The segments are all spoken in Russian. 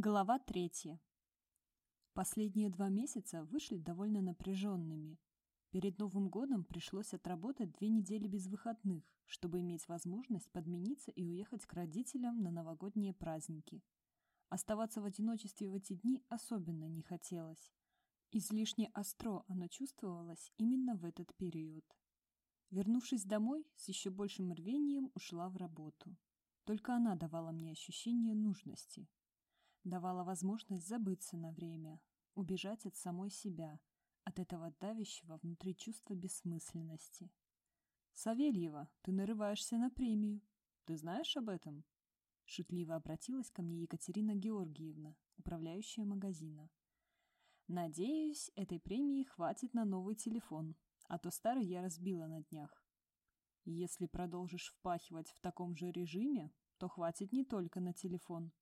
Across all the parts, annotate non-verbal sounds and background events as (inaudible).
Глава третья. Последние два месяца вышли довольно напряженными. Перед Новым годом пришлось отработать две недели без выходных, чтобы иметь возможность подмениться и уехать к родителям на новогодние праздники. Оставаться в одиночестве в эти дни особенно не хотелось. Излишне остро оно чувствовалось именно в этот период. Вернувшись домой, с еще большим рвением ушла в работу. Только она давала мне ощущение нужности, давала возможность забыться на время, убежать от самой себя, от этого давящего внутри чувства бессмысленности. «Савельева, ты нарываешься на премию. Ты знаешь об этом?» Шутливо обратилась ко мне Екатерина Георгиевна, управляющая магазина. «Надеюсь, этой премии хватит на новый телефон, а то старый я разбила на днях. Если продолжишь впахивать в таком же режиме, то хватит не только на телефон,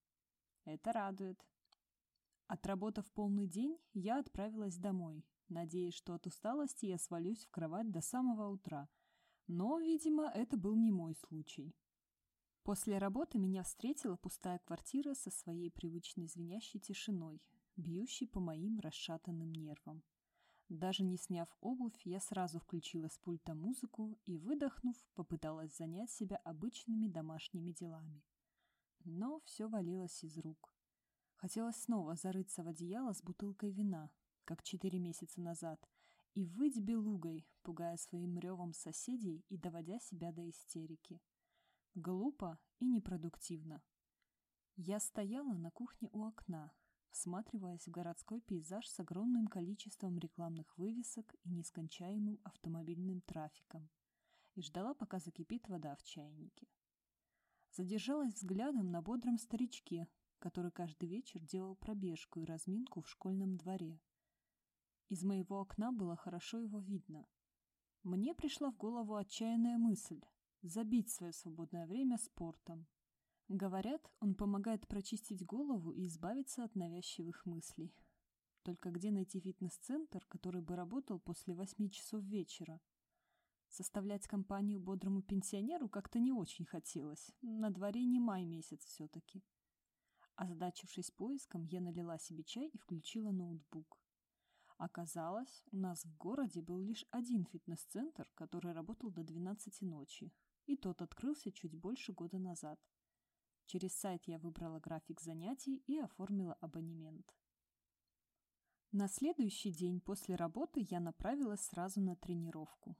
это радует. Отработав полный день, я отправилась домой, надеясь, что от усталости я свалюсь в кровать до самого утра. Но, видимо, это был не мой случай. После работы меня встретила пустая квартира со своей привычной звенящей тишиной, бьющей по моим расшатанным нервам. Даже не сняв обувь, я сразу включила с пульта музыку и, выдохнув, попыталась занять себя обычными домашними делами но все валилось из рук. Хотелось снова зарыться в одеяло с бутылкой вина, как четыре месяца назад, и выть белугой, пугая своим ревом соседей и доводя себя до истерики. Глупо и непродуктивно. Я стояла на кухне у окна, всматриваясь в городской пейзаж с огромным количеством рекламных вывесок и нескончаемым автомобильным трафиком, и ждала, пока закипит вода в чайнике задержалась взглядом на бодром старичке, который каждый вечер делал пробежку и разминку в школьном дворе. Из моего окна было хорошо его видно. Мне пришла в голову отчаянная мысль – забить свое свободное время спортом. Говорят, он помогает прочистить голову и избавиться от навязчивых мыслей. Только где найти фитнес-центр, который бы работал после восьми часов вечера? Составлять компанию бодрому пенсионеру как-то не очень хотелось. На дворе не май месяц все-таки. Озадачившись поиском, я налила себе чай и включила ноутбук. Оказалось, у нас в городе был лишь один фитнес-центр, который работал до 12 ночи. И тот открылся чуть больше года назад. Через сайт я выбрала график занятий и оформила абонемент. На следующий день после работы я направилась сразу на тренировку.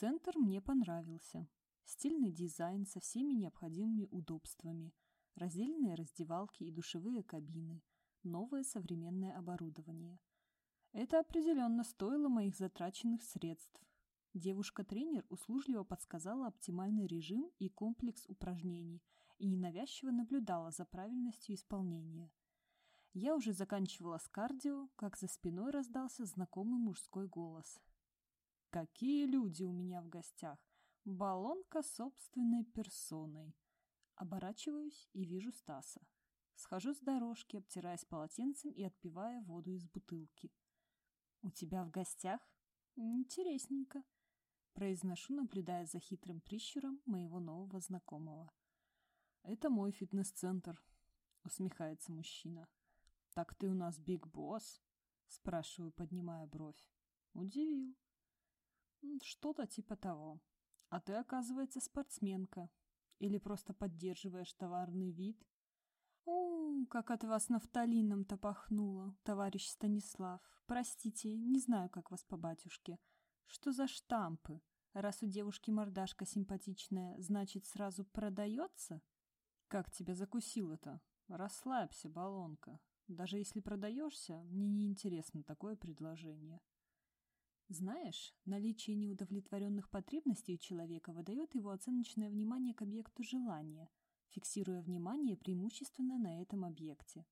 Центр мне понравился. Стильный дизайн со всеми необходимыми удобствами, раздельные раздевалки и душевые кабины, новое современное оборудование. Это определенно стоило моих затраченных средств. Девушка-тренер услужливо подсказала оптимальный режим и комплекс упражнений и ненавязчиво наблюдала за правильностью исполнения. Я уже заканчивала с кардио, как за спиной раздался знакомый мужской голос. Какие люди у меня в гостях! Баллонка собственной персоной. Оборачиваюсь и вижу Стаса. Схожу с дорожки, обтираясь полотенцем и отпивая воду из бутылки. «У тебя в гостях? Интересненько», — произношу, наблюдая за хитрым прищуром моего нового знакомого. «Это мой фитнес-центр», — усмехается мужчина. «Так ты у нас биг босс?» — спрашиваю, поднимая бровь. «Удивил». Что-то типа того. А ты, оказывается, спортсменка. Или просто поддерживаешь товарный вид? О, как от вас нафталином-то пахнуло, товарищ Станислав. Простите, не знаю, как вас по батюшке. Что за штампы? Раз у девушки мордашка симпатичная, значит, сразу продается? Как тебя закусило-то? Расслабься, баллонка. Даже если продаешься, мне не интересно такое предложение. Знаешь, наличие неудовлетворенных потребностей у человека выдает его оценочное внимание к объекту желания, фиксируя внимание преимущественно на этом объекте.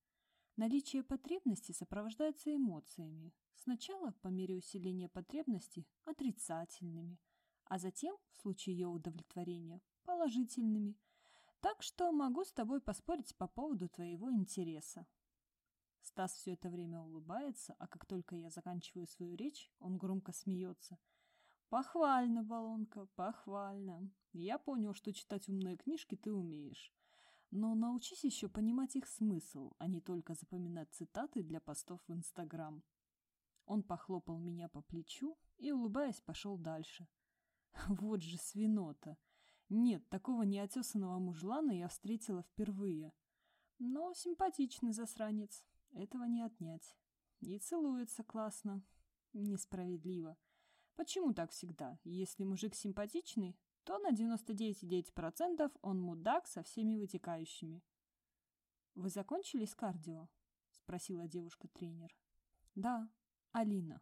Наличие потребностей сопровождается эмоциями. Сначала, по мере усиления потребностей, отрицательными, а затем, в случае ее удовлетворения, положительными. Так что могу с тобой поспорить по поводу твоего интереса. Стас все это время улыбается, а как только я заканчиваю свою речь, он громко смеется. «Похвально, Балонка, похвально. Я понял, что читать умные книжки ты умеешь. Но научись еще понимать их смысл, а не только запоминать цитаты для постов в Инстаграм. Он похлопал меня по плечу и, улыбаясь, пошел дальше. (laughs) Вот же свинота! Нет, такого неотесанного мужлана я встретила впервые. Но симпатичный засранец, этого не отнять. И целуется классно. Несправедливо. Почему так всегда? Если мужик симпатичный, то на 99,9% он мудак со всеми вытекающими. «Вы закончили с кардио?» — спросила девушка-тренер. «Да, Алина».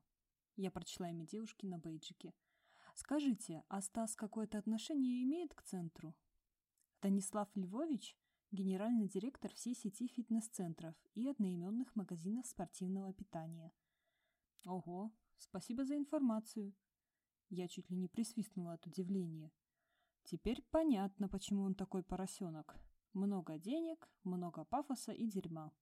Я прочла имя девушки на бейджике. «Скажите, а Стас какое-то отношение имеет к центру?» Станислав Львович – генеральный директор всей сети фитнес-центров и одноименных магазинов спортивного питания. Ого, спасибо за информацию. Я чуть ли не присвистнула от удивления. Теперь понятно, почему он такой поросенок. Много денег, много пафоса и дерьма.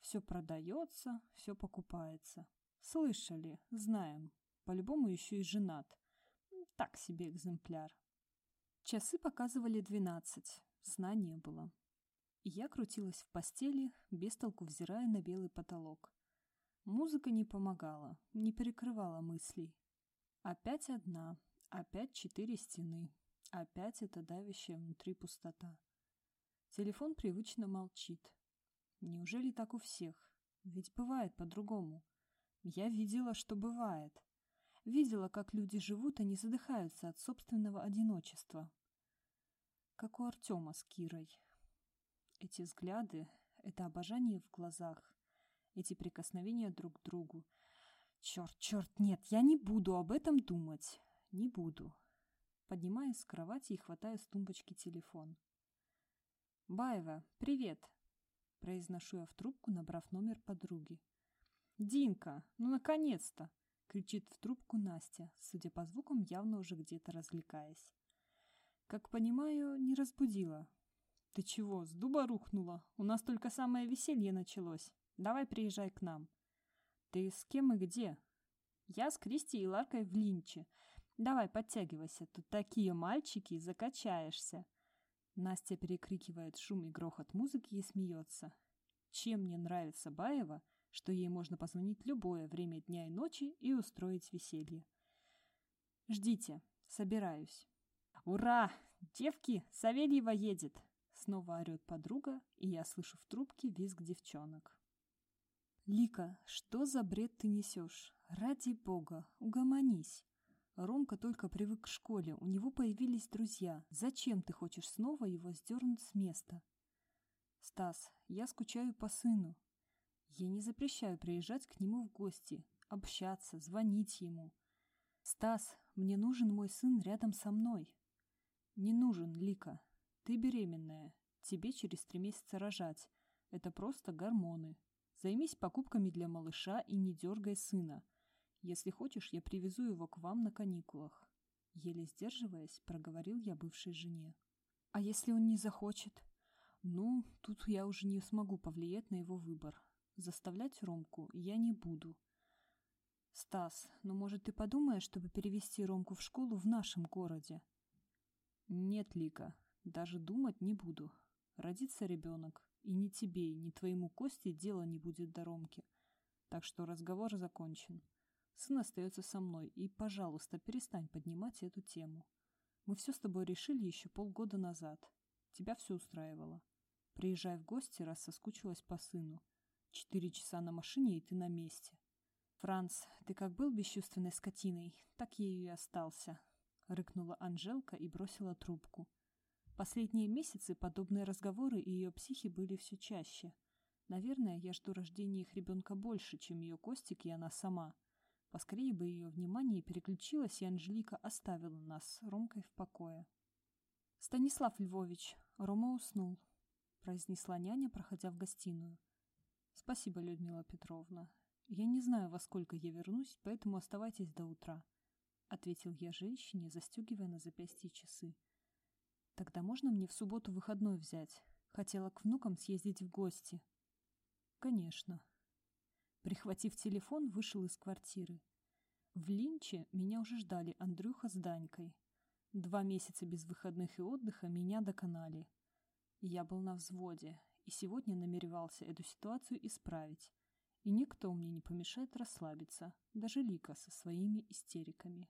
Все продается, все покупается. Слышали, знаем. По-любому еще и женат. Так себе экземпляр. Часы показывали двенадцать. Сна не было. Я крутилась в постели, без толку взирая на белый потолок. Музыка не помогала, не перекрывала мыслей. Опять одна, опять четыре стены, Опять эта давящая внутри пустота. Телефон привычно молчит. Неужели так у всех? Ведь бывает по-другому. Я видела, что бывает. Видела, как люди живут и не задыхаются от собственного одиночества. Как у Артема с Кирой. Эти взгляды, это обожание в глазах, эти прикосновения друг к другу. Черт, черт, нет, я не буду об этом думать. Не буду. Поднимаюсь с кровати и хватаю с тумбочки телефон. «Баева, привет!» Произношу я в трубку, набрав номер подруги. «Динка, ну наконец-то!» Кричит в трубку Настя, судя по звукам, явно уже где-то развлекаясь. Как понимаю, не разбудила. «Ты чего, с дуба рухнула? У нас только самое веселье началось. Давай приезжай к нам». «Ты с кем и где?» «Я с Кристи и Ларкой в Линче. Давай, подтягивайся, тут такие мальчики, закачаешься. Настя перекрикивает шум и грохот музыки и смеется. Чем мне нравится Баева, что ей можно позвонить любое время дня и ночи и устроить веселье. Ждите, собираюсь. Ура! Девки, Савельева едет! Снова орет подруга, и я слышу в трубке визг девчонок. «Лика, что за бред ты несешь? Ради бога, угомонись!» Ромка только привык к школе, у него появились друзья. Зачем ты хочешь снова его сдернуть с места? Стас, я скучаю по сыну. Я не запрещаю приезжать к нему в гости, общаться, звонить ему. Стас, мне нужен мой сын рядом со мной. Не нужен, Лика. Ты беременная. Тебе через три месяца рожать. Это просто гормоны. Займись покупками для малыша и не дергай сына. Если хочешь, я привезу его к вам на каникулах. Еле сдерживаясь, проговорил я бывшей жене. А если он не захочет? Ну, тут я уже не смогу повлиять на его выбор. Заставлять Ромку я не буду. Стас, ну может ты подумаешь, чтобы перевести Ромку в школу в нашем городе? Нет, Лика, даже думать не буду. Родится ребенок, и ни тебе, ни твоему Косте дела не будет до Ромки. Так что разговор закончен. Сын остается со мной, и, пожалуйста, перестань поднимать эту тему. Мы все с тобой решили еще полгода назад. Тебя все устраивало. Приезжай в гости, раз соскучилась по сыну. Четыре часа на машине, и ты на месте. Франц, ты как был бесчувственной скотиной, так ею и остался. Рыкнула Анжелка и бросила трубку. Последние месяцы подобные разговоры и ее психи были все чаще. Наверное, я жду рождения их ребенка больше, чем ее Костик и она сама. Поскорее бы ее внимание переключилось, и Анжелика оставила нас с Ромкой в покое. «Станислав Львович, Рома уснул», — произнесла няня, проходя в гостиную. «Спасибо, Людмила Петровна. Я не знаю, во сколько я вернусь, поэтому оставайтесь до утра», — ответил я женщине, застегивая на запястье часы. «Тогда можно мне в субботу выходной взять? Хотела к внукам съездить в гости». «Конечно», Прихватив телефон, вышел из квартиры. В Линче меня уже ждали Андрюха с Данькой. Два месяца без выходных и отдыха меня доконали. Я был на взводе, и сегодня намеревался эту ситуацию исправить. И никто мне не помешает расслабиться, даже Лика со своими истериками.